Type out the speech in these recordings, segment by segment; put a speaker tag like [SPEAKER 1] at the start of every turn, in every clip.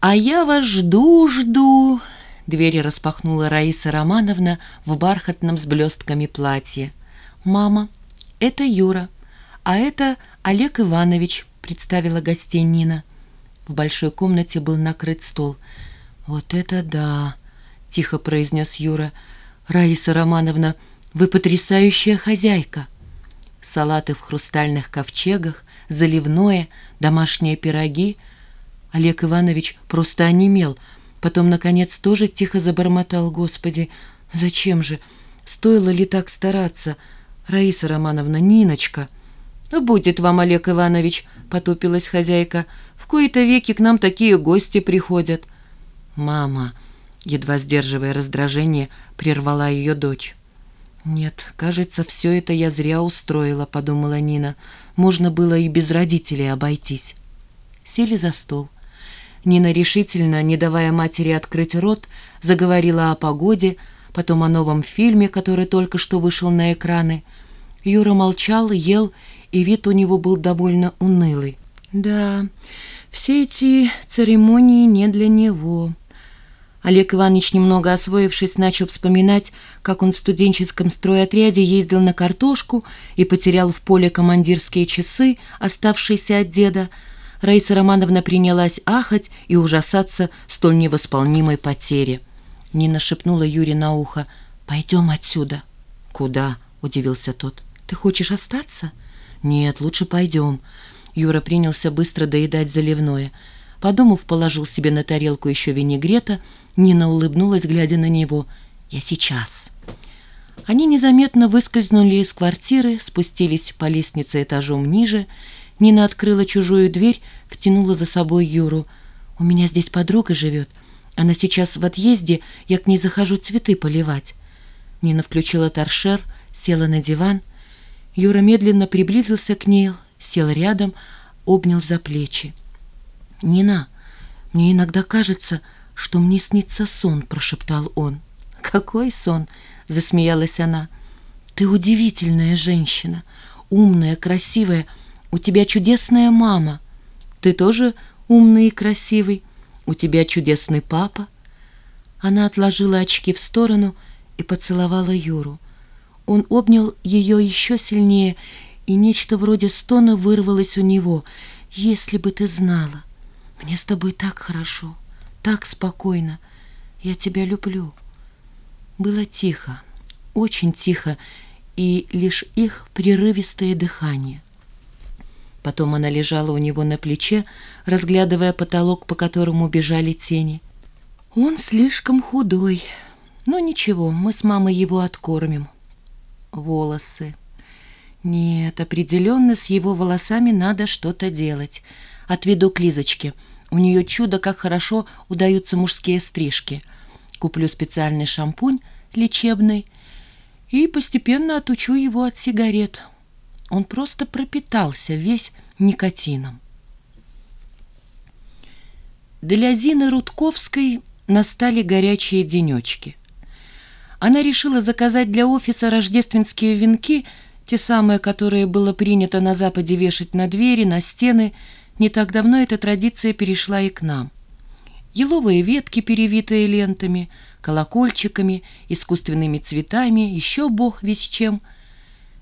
[SPEAKER 1] «А я вас жду-жду!» Двери распахнула Раиса Романовна в бархатном с блестками платье. «Мама, это Юра, а это Олег Иванович», — представила гостей Нина. В большой комнате был накрыт стол. «Вот это да!» — тихо произнес Юра. «Раиса Романовна, вы потрясающая хозяйка!» Салаты в хрустальных ковчегах, заливное, домашние пироги. Олег Иванович просто онемел. Потом, наконец, тоже тихо забормотал. «Господи, зачем же? Стоило ли так стараться? Раиса Романовна, Ниночка!» «Будет вам, Олег Иванович!» — потупилась хозяйка. «В кои-то веки к нам такие гости приходят». «Мама!» едва сдерживая раздражение, прервала ее дочь. «Нет, кажется, все это я зря устроила», — подумала Нина. «Можно было и без родителей обойтись». Сели за стол. Нина решительно, не давая матери открыть рот, заговорила о погоде, потом о новом фильме, который только что вышел на экраны. Юра молчал, ел, и вид у него был довольно унылый. «Да, все эти церемонии не для него», Олег Иванович, немного освоившись, начал вспоминать, как он в студенческом стройотряде ездил на картошку и потерял в поле командирские часы, оставшиеся от деда. Раиса Романовна принялась ахать и ужасаться столь невосполнимой потере. Нина шепнула Юре на ухо, «Пойдем отсюда». «Куда?» — удивился тот. «Ты хочешь остаться?» «Нет, лучше пойдем». Юра принялся быстро доедать заливное. Подумав, положил себе на тарелку еще винегрета — Нина улыбнулась, глядя на него. «Я сейчас». Они незаметно выскользнули из квартиры, спустились по лестнице этажом ниже. Нина открыла чужую дверь, втянула за собой Юру. «У меня здесь подруга живет. Она сейчас в отъезде, я к ней захожу цветы поливать». Нина включила торшер, села на диван. Юра медленно приблизился к ней, сел рядом, обнял за плечи. «Нина, мне иногда кажется, что мне снится сон», — прошептал он. «Какой сон?» — засмеялась она. «Ты удивительная женщина, умная, красивая. У тебя чудесная мама. Ты тоже умный и красивый. У тебя чудесный папа». Она отложила очки в сторону и поцеловала Юру. Он обнял ее еще сильнее, и нечто вроде стона вырвалось у него. «Если бы ты знала, мне с тобой так хорошо» так спокойно. Я тебя люблю. Было тихо, очень тихо, и лишь их прерывистое дыхание. Потом она лежала у него на плече, разглядывая потолок, по которому бежали тени. Он слишком худой. Но ничего, мы с мамой его откормим. Волосы. Нет, определенно с его волосами надо что-то делать. Отведу к Лизочке — у нее чудо, как хорошо удаются мужские стрижки. Куплю специальный шампунь лечебный и постепенно отучу его от сигарет. Он просто пропитался весь никотином. Для Зины Рудковской настали горячие денечки. Она решила заказать для офиса рождественские венки, те самые, которые было принято на Западе вешать на двери, на стены, не так давно эта традиция перешла и к нам. Еловые ветки, перевитые лентами, колокольчиками, искусственными цветами, еще бог весь чем.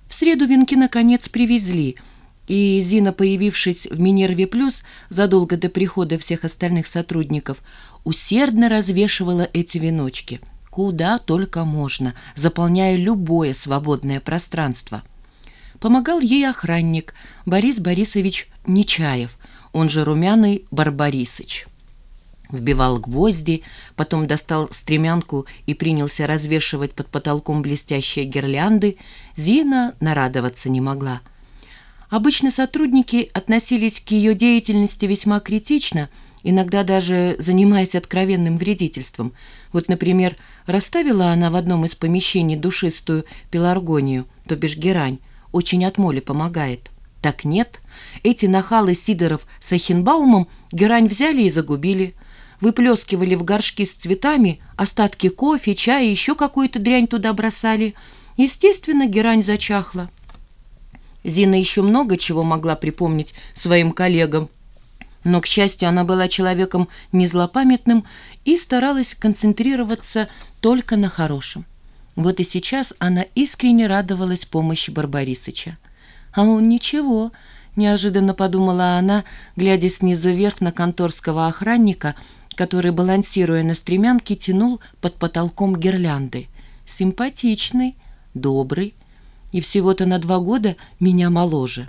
[SPEAKER 1] В среду венки, наконец, привезли, и Зина, появившись в Минерве Плюс задолго до прихода всех остальных сотрудников, усердно развешивала эти веночки, куда только можно, заполняя любое свободное пространство. Помогал ей охранник Борис Борисович Нечаев, он же румяный Барбарисыч. Вбивал гвозди, потом достал стремянку и принялся развешивать под потолком блестящие гирлянды. Зина нарадоваться не могла. Обычно сотрудники относились к ее деятельности весьма критично, иногда даже занимаясь откровенным вредительством. Вот, например, расставила она в одном из помещений душистую пеларгонию, то бишь герань, очень от моли помогает. Так нет, эти нахалы Сидоров с Ахенбаумом герань взяли и загубили. Выплескивали в горшки с цветами остатки кофе, чая еще какую-то дрянь туда бросали. Естественно, герань зачахла. Зина еще много чего могла припомнить своим коллегам. но, к счастью, она была человеком незлопамятным и старалась концентрироваться только на хорошем. Вот и сейчас она искренне радовалась помощи Барбарисыча. «А он ничего», — неожиданно подумала она, глядя снизу вверх на конторского охранника, который, балансируя на стремянке, тянул под потолком гирлянды. «Симпатичный, добрый, и всего-то на два года меня моложе».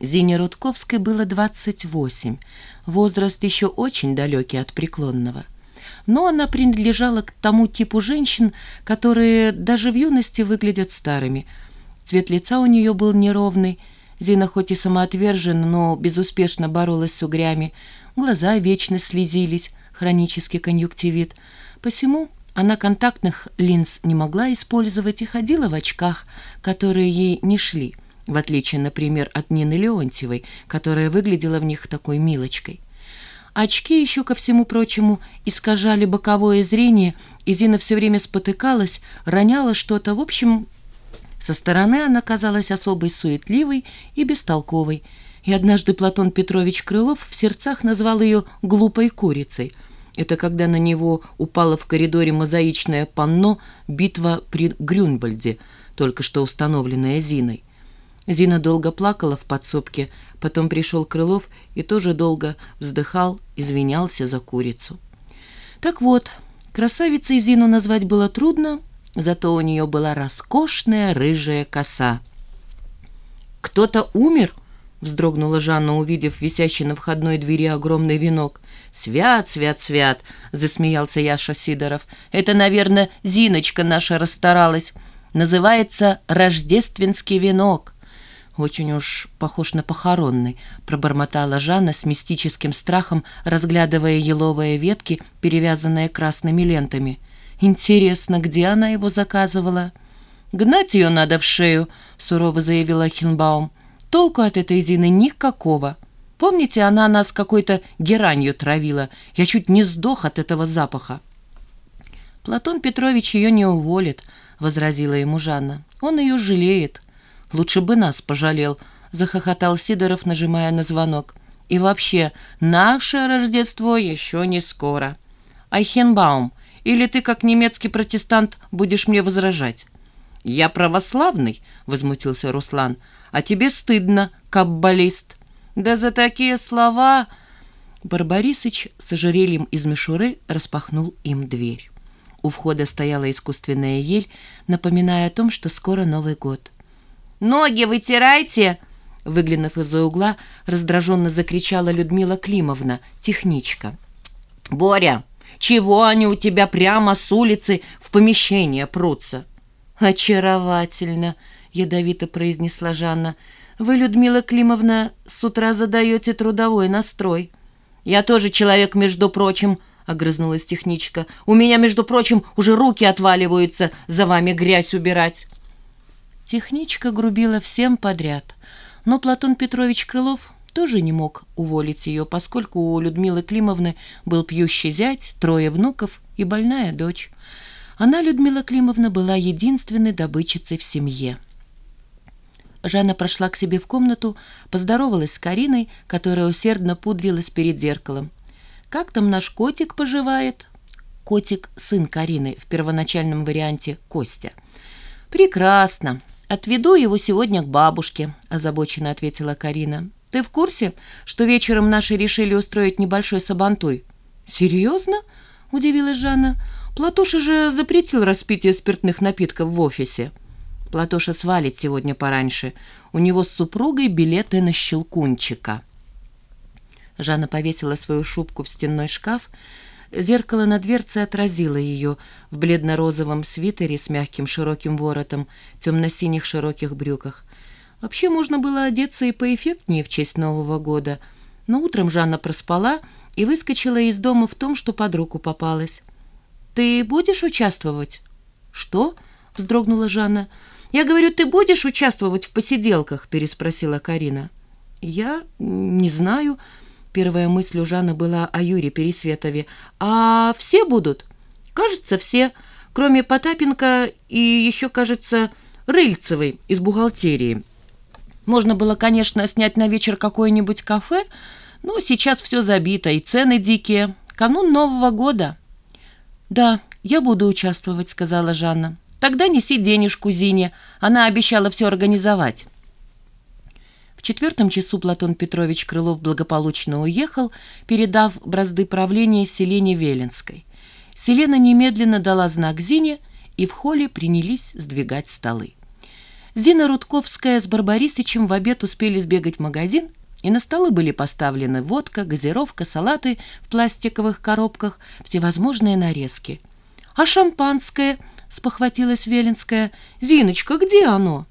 [SPEAKER 1] Зине Рудковской было 28, возраст еще очень далекий от преклонного. Но она принадлежала к тому типу женщин, которые даже в юности выглядят старыми. Цвет лица у нее был неровный. Зина хоть и самоотвержена, но безуспешно боролась с угрями. Глаза вечно слезились, хронический конъюнктивит. Посему она контактных линз не могла использовать и ходила в очках, которые ей не шли – в отличие, например, от Нины Леонтьевой, которая выглядела в них такой милочкой. Очки еще, ко всему прочему, искажали боковое зрение, и Зина все время спотыкалась, роняла что-то. В общем, со стороны она казалась особой суетливой и бестолковой, и однажды Платон Петрович Крылов в сердцах назвал ее «глупой курицей». Это когда на него упало в коридоре мозаичное панно «Битва при Грюнбальде», только что установленная Зиной. Зина долго плакала в подсобке, потом пришел Крылов и тоже долго вздыхал, извинялся за курицу. Так вот, красавицей Зину назвать было трудно, зато у нее была роскошная рыжая коса. «Кто-то умер?» — вздрогнула Жанна, увидев висящий на входной двери огромный венок. «Свят, свят, свят!» — засмеялся Яша Сидоров. «Это, наверное, Зиночка наша расстаралась. Называется «Рождественский венок». «Очень уж похож на похоронный», — пробормотала Жанна с мистическим страхом, разглядывая еловые ветки, перевязанные красными лентами. «Интересно, где она его заказывала?» «Гнать ее надо в шею», — сурово заявила Хинбаум. «Толку от этой Зины никакого. Помните, она нас какой-то геранью травила? Я чуть не сдох от этого запаха». «Платон Петрович ее не уволит», — возразила ему Жанна. «Он ее жалеет». Лучше бы нас пожалел», — захохотал Сидоров, нажимая на звонок. «И вообще, наше Рождество еще не скоро. Айхенбаум, или ты, как немецкий протестант, будешь мне возражать?» «Я православный», — возмутился Руслан. «А тебе стыдно, каббалист». «Да за такие слова...» Барбарисыч с ожерельем из мишуры распахнул им дверь. У входа стояла искусственная ель, напоминая о том, что скоро Новый год. «Ноги вытирайте!» Выглянув из-за угла, раздраженно закричала Людмила Климовна, техничка. «Боря, чего они у тебя прямо с улицы в помещение прутся?» «Очаровательно!» — ядовито произнесла Жанна. «Вы, Людмила Климовна, с утра задаете трудовой настрой». «Я тоже человек, между прочим», — огрызнулась техничка. «У меня, между прочим, уже руки отваливаются за вами грязь убирать». Техничка грубила всем подряд, но Платон Петрович Крылов тоже не мог уволить ее, поскольку у Людмилы Климовны был пьющий зять, трое внуков и больная дочь. Она, Людмила Климовна, была единственной добычицей в семье. Жанна прошла к себе в комнату, поздоровалась с Кариной, которая усердно пудрилась перед зеркалом. «Как там наш котик поживает?» Котик – сын Карины, в первоначальном варианте Костя. «Прекрасно. «Отведу его сегодня к бабушке», – озабоченно ответила Карина. «Ты в курсе, что вечером наши решили устроить небольшой сабантуй?» «Серьезно?» – удивилась Жанна. «Платоша же запретил распитие спиртных напитков в офисе». Платоша свалит сегодня пораньше. У него с супругой билеты на щелкунчика. Жанна повесила свою шубку в стенной шкаф, Зеркало на дверце отразило ее в бледно-розовом свитере с мягким широким воротом, темно-синих широких брюках. Вообще можно было одеться и поэффектнее в честь Нового года, но утром Жанна проспала и выскочила из дома в том, что под руку попалась. «Ты будешь участвовать?» «Что?» — вздрогнула Жанна. «Я говорю, ты будешь участвовать в посиделках?» — переспросила Карина. «Я не знаю», Первая мысль у Жанны была о Юре Пересветове. «А все будут?» «Кажется, все, кроме Потапенко и еще, кажется, Рыльцевой из бухгалтерии. Можно было, конечно, снять на вечер какое-нибудь кафе, Ну, сейчас все забито, и цены дикие. Канун Нового года». «Да, я буду участвовать», — сказала Жанна. «Тогда неси денежку Зине. Она обещала все организовать». В четвертом часу Платон Петрович Крылов благополучно уехал, передав бразды правления Селене Веленской. Селена немедленно дала знак Зине, и в холле принялись сдвигать столы. Зина Рудковская с Барбарисычем в обед успели сбегать в магазин, и на столы были поставлены водка, газировка, салаты в пластиковых коробках, всевозможные нарезки. «А шампанское?» — спохватилась Веленская. «Зиночка, где оно?»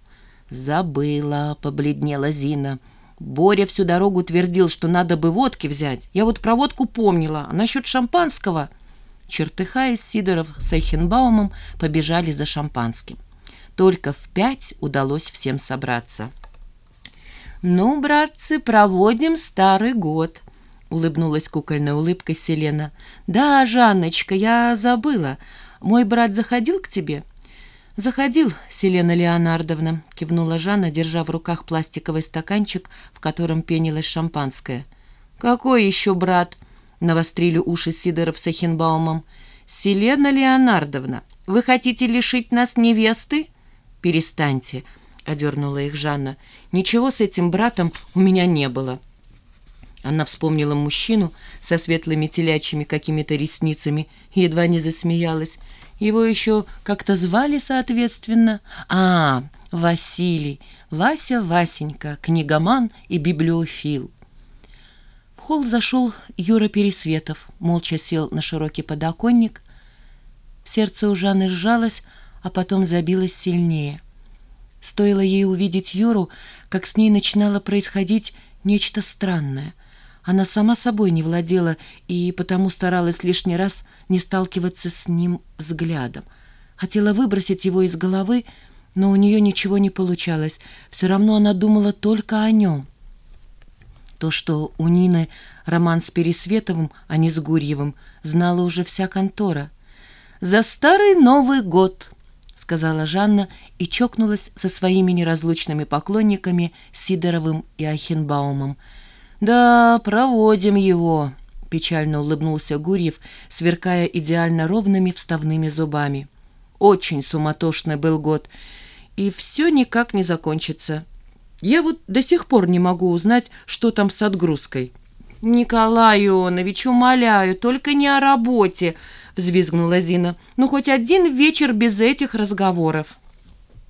[SPEAKER 1] «Забыла», — побледнела Зина. Боря всю дорогу твердил, что надо бы водки взять. Я вот про водку помнила, а насчет шампанского... Чертыхаясь, Сидоров с Эйхенбаумом побежали за шампанским. Только в пять удалось всем собраться. «Ну, братцы, проводим старый год», — улыбнулась кукольной улыбкой Селена. «Да, Жанночка, я забыла. Мой брат заходил к тебе?» «Заходил, Селена Леонардовна», — кивнула Жанна, держа в руках пластиковый стаканчик, в котором пенилось шампанское. «Какой еще брат?» — навострили уши Сидоров с Ахенбаумом. «Селена Леонардовна, вы хотите лишить нас невесты?» «Перестаньте», — одернула их Жанна. «Ничего с этим братом у меня не было». Она вспомнила мужчину со светлыми телячьими какими-то ресницами и едва не засмеялась. Его еще как-то звали соответственно. А, Василий, Вася Васенька, книгоман и библиофил. В холл зашел Юра Пересветов, молча сел на широкий подоконник. Сердце у Жанны сжалось, а потом забилось сильнее. Стоило ей увидеть Юру, как с ней начинало происходить нечто странное. Она сама собой не владела и потому старалась лишний раз не сталкиваться с ним взглядом. Хотела выбросить его из головы, но у нее ничего не получалось. Все равно она думала только о нем. То, что у Нины роман с Пересветовым, а не с Гурьевым, знала уже вся контора. «За старый Новый год!» — сказала Жанна и чокнулась со своими неразлучными поклонниками Сидоровым и Ахенбаумом — «Да, проводим его», — печально улыбнулся Гурьев, сверкая идеально ровными вставными зубами. «Очень суматошный был год, и все никак не закончится. Я вот до сих пор не могу узнать, что там с отгрузкой». «Николай Ионович, умоляю, только не о работе», — взвизгнула Зина. «Ну, хоть один вечер без этих разговоров».